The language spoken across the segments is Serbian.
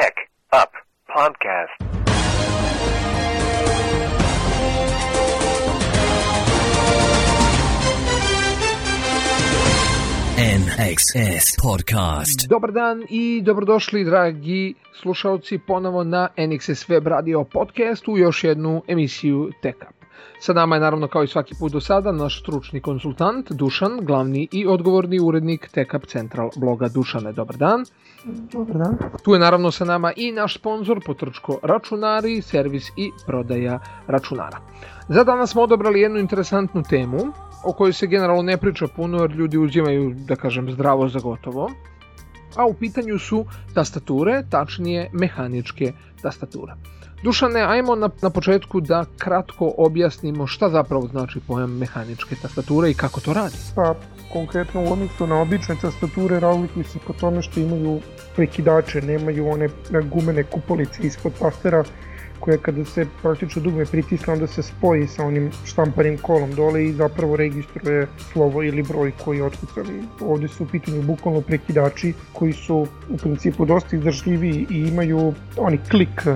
Tech Up Podcast. NXS Podcast. Dobar dan i dobrodošli dragi slušalci ponovo na NXS Web Radio podcastu u još jednu emisiju Tech Up. Sa nama je naravno kao i svaki put do sada naš stručni konsultant Dušan, glavni i odgovorni urednik Tech Up Central bloga Dušane. Dobar dan. Dobar dan. Tu je naravno sa nama i naš sponsor Potrčko računari, servis i prodaja računara. Za danas smo odabrali jednu interesantnu temu o kojoj se generalno ne priča puno jer ljudi uzimaju, da kažem, zdravo za gotovo. A u pitanju su tastature, tačnije mehaničke tastature. Dušane, ajmo na, na početku da kratko objasnimo šta zapravo znači pojam mehaničke tastature i kako to radi. Pa, konkretno u odnosu na obične tastature razlikuju se po tome što imaju prekidače, nemaju one gumene kupolice ispod tastera koje kada se praktično dugme pritisne onda se spoji sa onim štampanim kolom dole i zapravo registruje slovo ili broj koji je otkucan. Ovde su u pitanju bukvalno prekidači koji su u principu dosta izdržljivi i imaju oni klik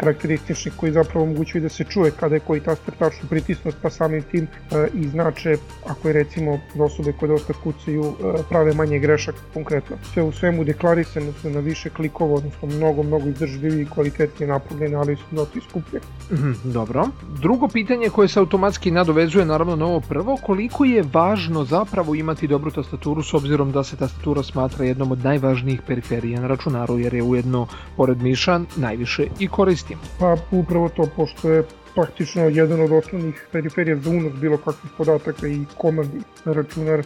karakteristični koji zapravo omogućuju da se čuje kada je koji taster tačno pritisnut pa samim tim e, i znače ako je recimo za osobe koje dosta kucaju e, prave manje grešaka konkretno. Sve u svemu deklarisane su na više klikova, odnosno mnogo, mnogo izdržljiviji i kvalitetnije napravljene, ali su dosta i skuplje. Mhm, dobro. Drugo pitanje koje se automatski nadovezuje naravno na ovo prvo, koliko je važno zapravo imati dobru tastaturu s obzirom da se tastatura smatra jednom od najvažnijih periferija na računaru jer je ujedno, pored miša, najviše i koristi koristimo? Pa upravo to, pošto je praktično jedan od osnovnih periferija za unos bilo kakvih podataka i komandi na računar e,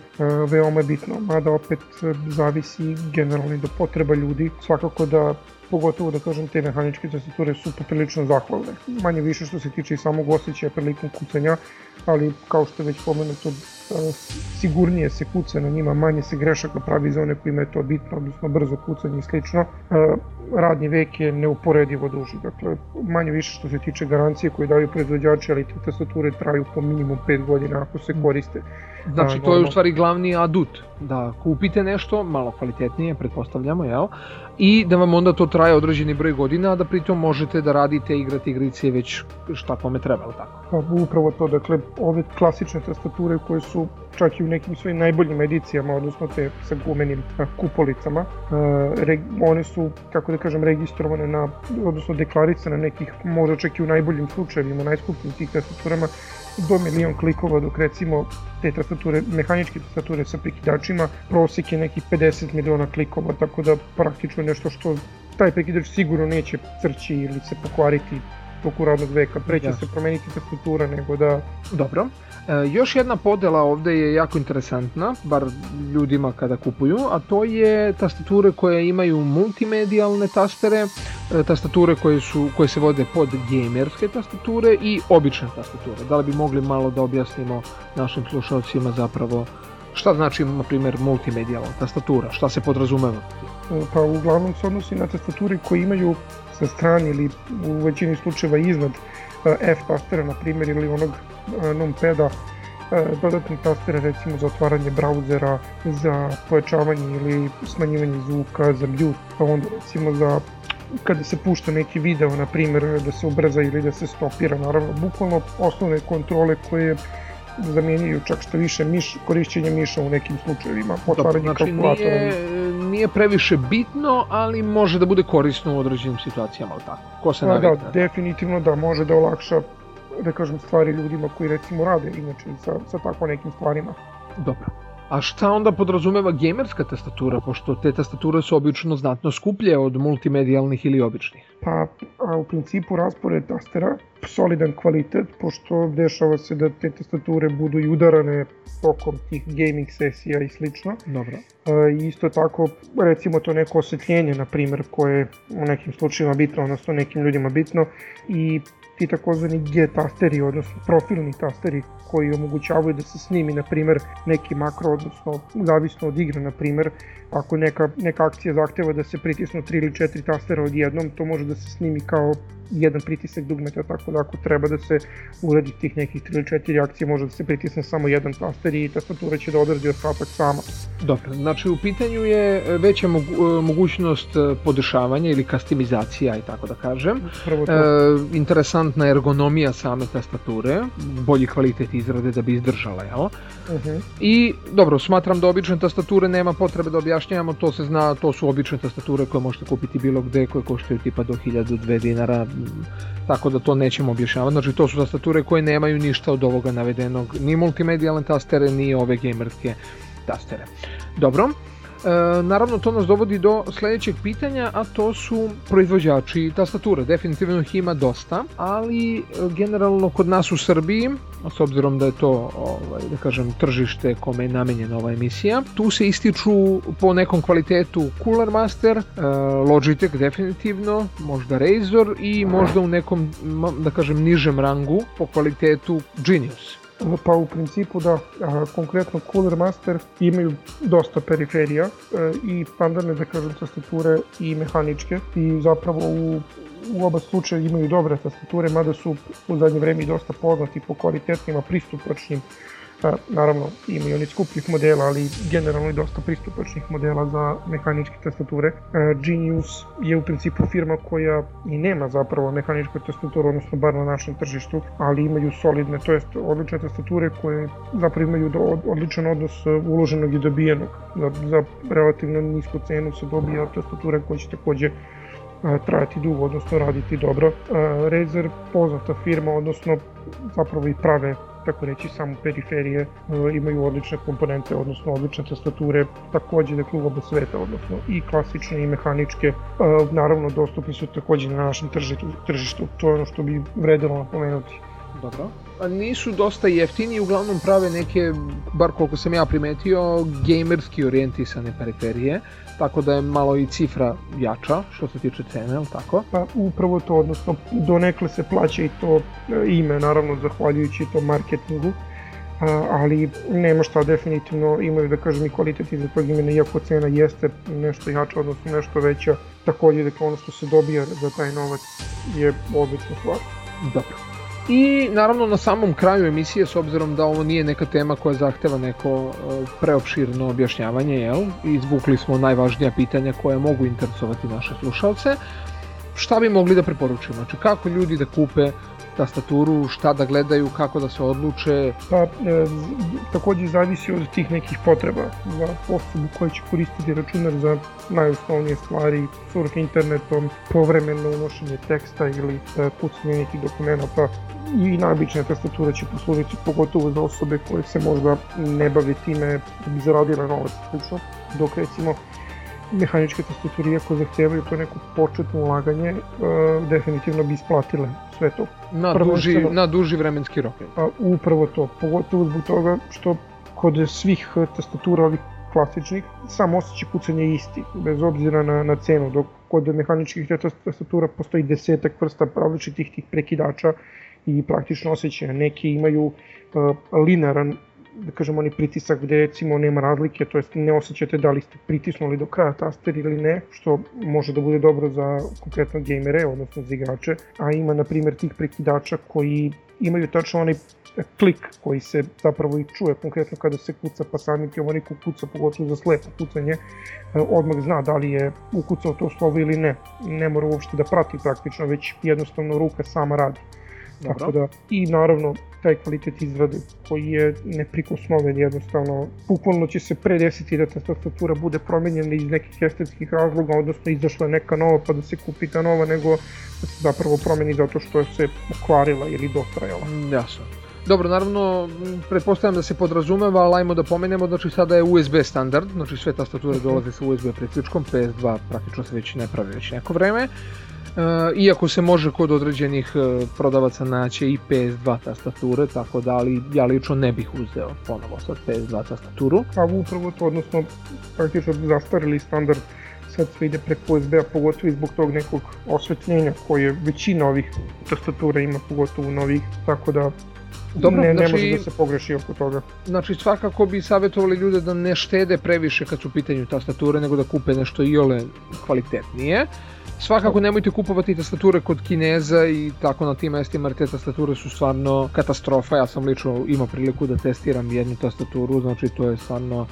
veoma bitno, mada opet zavisi generalno do potreba ljudi. Svakako da pogotovo da kažem te mehaničke tastature su poprilično zahvalne. Manje više što se tiče i samog osjećaja prilikom kucanja, ali kao što je već pomenuto, sigurnije se kuca na njima, manje se grešaka pravi za one kojima je to bitno, odnosno brzo kucanje i slično radni vek je neuporedivo duži. Dakle, manje više što se tiče garancije koje daju proizvođači, ali te tastature traju po minimum 5 godina ako se koriste. Znači, to je u stvari glavni adut, da kupite nešto malo kvalitetnije, pretpostavljamo, jel? I da vam onda to traje određeni broj godina, a da pritom možete da radite, igrate igrice već šta kome treba, tako? Pa upravo to, dakle, ove klasične tastature koje su čak i u nekim svojim najboljim edicijama, odnosno te sa gumenim kupolicama, one su, kako da kažem, registrovane na, odnosno deklarisane nekih, možda čak i u najboljim slučajevima, najskupljim tih tastaturama, do milion klikova, dok recimo te tastature, mehaničke tastature sa prekidačima, prosek je nekih 50 miliona klikova, tako da praktično nešto što taj prekidač sigurno neće crći ili se pokvariti toku radnog veka, preće da. se promeniti tastatura nego da... Dobro. E, još jedna podela ovde je jako interesantna, bar ljudima kada kupuju, a to je tastature koje imaju multimedijalne tastere, e, tastature koje, su, koje se vode pod gamerske tastature i obične tastature. Da li bi mogli malo da objasnimo našim slušalcima zapravo šta znači, na primjer, multimedijalna tastatura, šta se podrazumeva? E, pa uglavnom se odnosi na tastature koje imaju sa strane ili u većini slučajeva iznad F tastera, na primjer, ili onog numpada dodatne tastere recimo za otvaranje brauzera, za pojačavanje ili smanjivanje zvuka, za mute, pa onda recimo za kada se pušta neki video, na primjer, da se ubrza ili da se stopira, naravno, bukvalno osnovne kontrole koje zamenjuju čak što više miš, korišćenje miša u nekim slučajevima, otvaranje znači, kalkulatora. Nije, nije previše bitno, ali može da bude korisno u određenim situacijama, ali tako? Ko se navikne? Da, definitivno da, može da olakša da kažem, stvari ljudima koji recimo rade inače sa, sa tako nekim stvarima. Dobro. A šta onda podrazumeva gamerska tastatura, pošto te tastature su obično znatno skuplje od multimedijalnih ili običnih? Pa, a u principu raspored tastera, solidan kvalitet, pošto dešava se da te tastature budu i udarane tokom tih gaming sesija i slično. Dobro. A, isto tako, recimo to neko osvetljenje, na primjer, koje je u nekim slučajima bitno, odnosno nekim ljudima bitno, i ti takozvani G tasteri, odnosno profilni tasteri koji omogućavaju da se snimi, na primer, neki makro, odnosno zavisno od igre, na primer, ako neka, neka akcija zahteva da se pritisnu 3 ili 4 tastera odjednom, to može da se snimi kao jedan pritisak dugmeta, tako da ako treba da se uradi tih nekih 3 ili 4 akcije, može da se pritisne samo jedan taster i tastatura će da odradi ostatak sama. Dobro, znači u pitanju je veća mogu, mogućnost podešavanja ili kastimizacija i tako da kažem. Prvo to. E, interesantna ergonomija same tastature, bolji kvalitet izrade da bi izdržala, jel? Uh -huh. I dobro, smatram da obične tastature nema potrebe da objašnjavamo, to se zna, to su obične tastature koje možete kupiti bilo gde, koje koštaju tipa do 1000-2 dinara, tako da to nećemo objašnjavati. Znači to su tastature koje nemaju ništa od ovoga navedenog, ni multimedijalne tastere, ni ove gamerske tastere. Dobro, naravno to nas dovodi do sledećeg pitanja, a to su proizvođači tastature. Definitivno ih ima dosta, ali e, generalno kod nas u Srbiji, s obzirom da je to ovaj, da kažem tržište kome je namenjena ova emisija, tu se ističu po nekom kvalitetu Cooler Master, e, Logitech definitivno, možda Razer i možda u nekom da kažem nižem rangu po kvalitetu Genius. Pa u principu da, a, konkretno Cooler Master imaju dosta periferija e, i standardne da kažem tastature i mehaničke. I zapravo u u oba slučaja imaju dobre tastature, mada su u zadnje vreme i dosta poznati po kvalitetnima pristupačnim naravno ima i onih skupljih modela, ali generalno i dosta pristupačnih modela za mehaničke tastature. Genius je u principu firma koja i nema zapravo mehaničku tastaturu, odnosno bar na našem tržištu, ali imaju solidne, to jest odlične tastature koje zapravo imaju odličan odnos uloženog i dobijenog. Za, za relativno nisku cenu se dobija tastature koje će takođe trajati dugo, odnosno raditi dobro. Razer poznata firma, odnosno zapravo i prave tako reći samo periferije e, imaju odlične komponente, odnosno odlične tastature, takođe dakle u sveta, odnosno i klasične i mehaničke, e, naravno dostupni su takođe na našem tržištu. to je ono što bi vredilo napomenuti. Dobro. Nisu dosta jeftini, uglavnom prave neke, bar koliko sam ja primetio, gamerski orijentisane periferije tako da je malo i cifra jača što se tiče cene, ali tako? Pa upravo to, odnosno donekle se plaća i to e, ime, naravno zahvaljujući tom marketingu, ali nema šta definitivno imaju da kažem i kvalitet iza tog imena iako cena jeste nešto jača odnosno nešto veća takođe dakle ono što se dobija za taj novac je odlična stvar. Dobro. I naravno na samom kraju emisije, s obzirom da ovo nije neka tema koja zahteva neko e, preopširno objašnjavanje, jel? izvukli smo najvažnija pitanja koje mogu interesovati naše slušalce, šta bi mogli da preporučimo? Znači kako ljudi da kupe tastaturu, šta da gledaju, kako da se odluče? Pa, e, takođe zavisi od tih nekih potreba. Za osobu koja će koristiti računar za najosnovnije stvari, surf internetom, povremeno unošenje teksta ili e, kucanje nekih dokumenta, i najobičnija tastatura će poslužiti pogotovo za osobe koje se možda ne bave time da bi zaradile novac slično, dok recimo mehaničke tastature iako zahtevaju to neko početno ulaganje, e, definitivno bi isplatile sve to. Na duži, na duži vremenski rok. A, upravo to, pogotovo zbog toga što kod svih tastatura ovih klasičnih, sam osjećaj kucanja je isti, bez obzira na, na cenu, dok kod mehaničkih tastatura postoji desetak vrsta različitih tih prekidača i praktično osjećaja. Neki imaju uh, linearan da kažemo oni pritisak gde recimo nema razlike, to jest ne osjećate da li ste pritisnuli do kraja taster ili ne, što može da bude dobro za konkretno gamere, odnosno za igrače, a ima na primjer tih prekidača koji imaju tačno onaj klik koji se zapravo i čuje konkretno kada se kuca, pa samim tim onaj ko kuca, pogotovo za slepo kucanje, e, odmah zna da li je ukucao to slovo ili ne. Ne mora uopšte da prati praktično, već jednostavno ruka sama radi. Dobro. Tako da, i naravno, taj kvalitet izrade koji je neprikosnoven jednostavno, bukvalno će se predesiti da ta tastatura bude promenjena iz nekih estetskih razloga, odnosno izašla neka nova pa da se kupi ta nova, nego da se zapravo promeni zato što je se pokvarila ili dotrajala. Mm, jasno. Dobro, naravno, pretpostavljam da se podrazumeva, ali ajmo da pomenemo, znači sada je USB standard, znači sve tastature dolaze sa USB priključkom, PS2 praktično se već ne pravi već neko vreme. E, iako se može kod određenih e, prodavaca naći i PS2 tastature, tako da ali ja lično ne bih uzeo ponovo sad PS2 tastaturu. Pa upravo to, odnosno praktično zastarili standard sad sve ide preko USB-a, pogotovo zbog tog nekog osvetljenja koje većina ovih tastatura ima, pogotovo novih, tako da Dobro, ne, ne znači- može da se pogreši oko toga. Znači svakako bi savjetovali ljude da ne štede previše kad su u pitanju tastature, nego da kupe nešto iole kvalitetnije. Svakako nemojte kupovati tastature kod Kineza i tako na tim mestima jer te tastature su stvarno katastrofa. Ja sam lično imao priliku da testiram jednu tastaturu, znači to je stvarno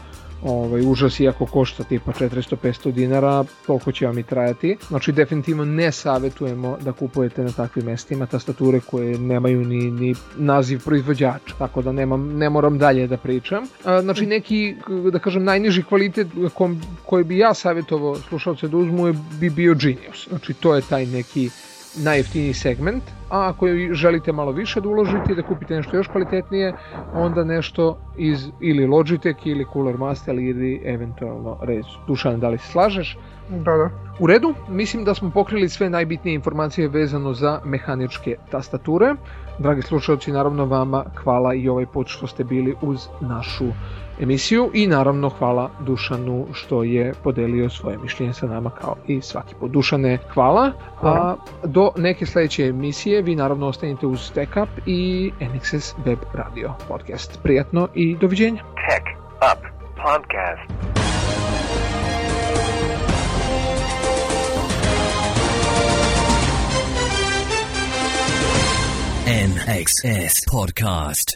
ovaj, užas iako košta tipa 400-500 dinara, toliko će vam i trajati. Znači definitivno ne savjetujemo da kupujete na takvim mestima tastature koje nemaju ni, ni naziv proizvođača, tako da nemam, ne moram dalje da pričam. Znači neki, da kažem, najniži kvalitet kom, koji bi ja savjetovao slušalce da uzmu je, bi bio Genius. Znači to je taj neki najjeftiniji segment, a ako želite malo više da uložite i da kupite nešto još kvalitetnije, onda nešto iz ili Logitech ili Cooler Master ili eventualno Rezu. Dušan, da li se slažeš? Da, da. U redu, mislim da smo pokrili sve najbitnije informacije vezano za mehaničke tastature. Dragi slušalci, naravno vama hvala i ovaj put što ste bili uz našu emisiju i naravno hvala Dušanu što je podelio svoje mišljenje sa nama kao i svaki put. Dušane, hvala. A do neke sledeće emisije vi naravno ostanite uz Tech Up i NXS Web Radio podcast. Prijatno i doviđenja. Tech Up Podcast. NXS Podcast.